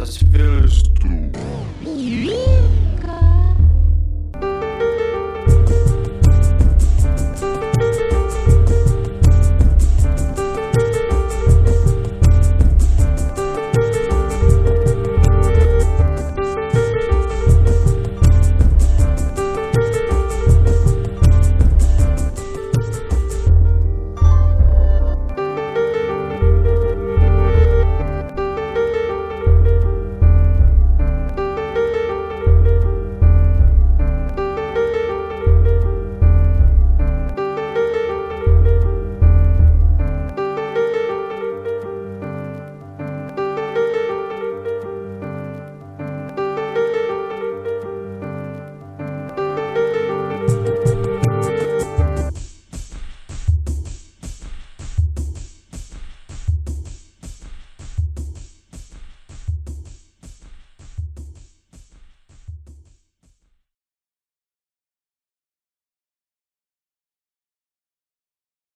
was